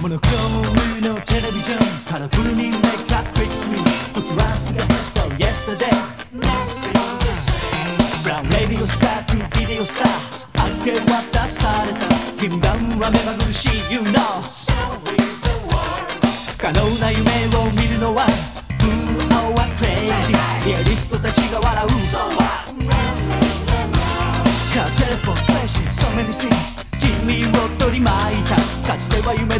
モノクロームのテレビジョンカラフルにメイクアップ It's 時は過ぎたイエスタデイブラウ Brown スタービデオスター明け渡された禁断は目まぐるしい You know 不可能な夢を見るのは不安はクレイジーリアリストたちが笑う So what? telephone station so many things 君を取り巻いたかつては夢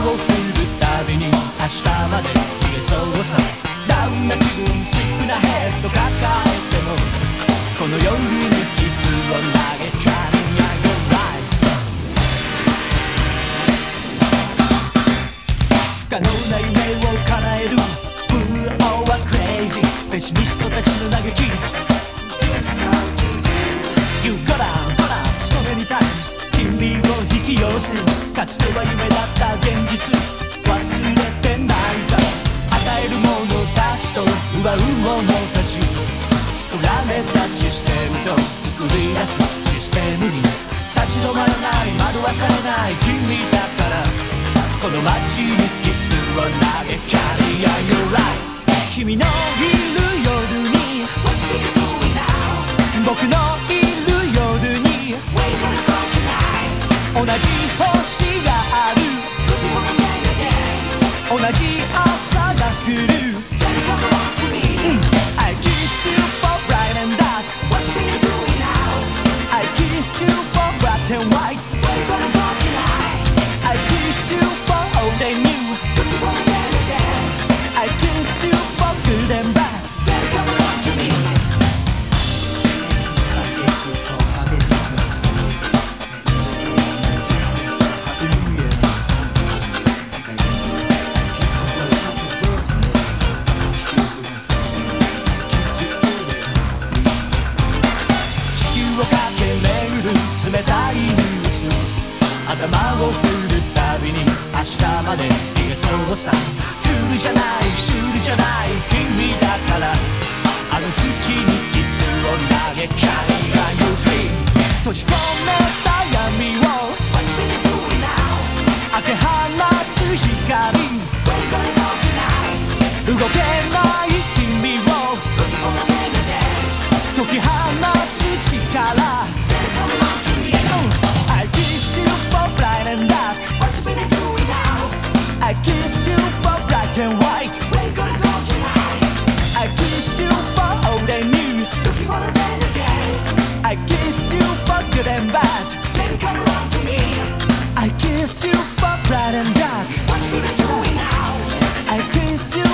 を振るたびに明日まで逃げそうさダウンな気分シックなヘッド抱えてもこの夜にキスを投げ Try me on your life 不可能な夢を叶える Fool or crazy ペシミストたちの嘆き You got on, got on, so many times 君を引き寄せかつては夢ない惑わされない君だから。この街にキスを投げキャリア y o u r i g h t 君のいる夜に僕のいる夜に同じ星がある。同じ朝頭を振るたびに明日まで逃げそうさクールじゃないシュールじゃない君だからあの月にキスを投げかけ good and bad. Then come run to me. I kiss you for bright and dark. What you now? I kiss you.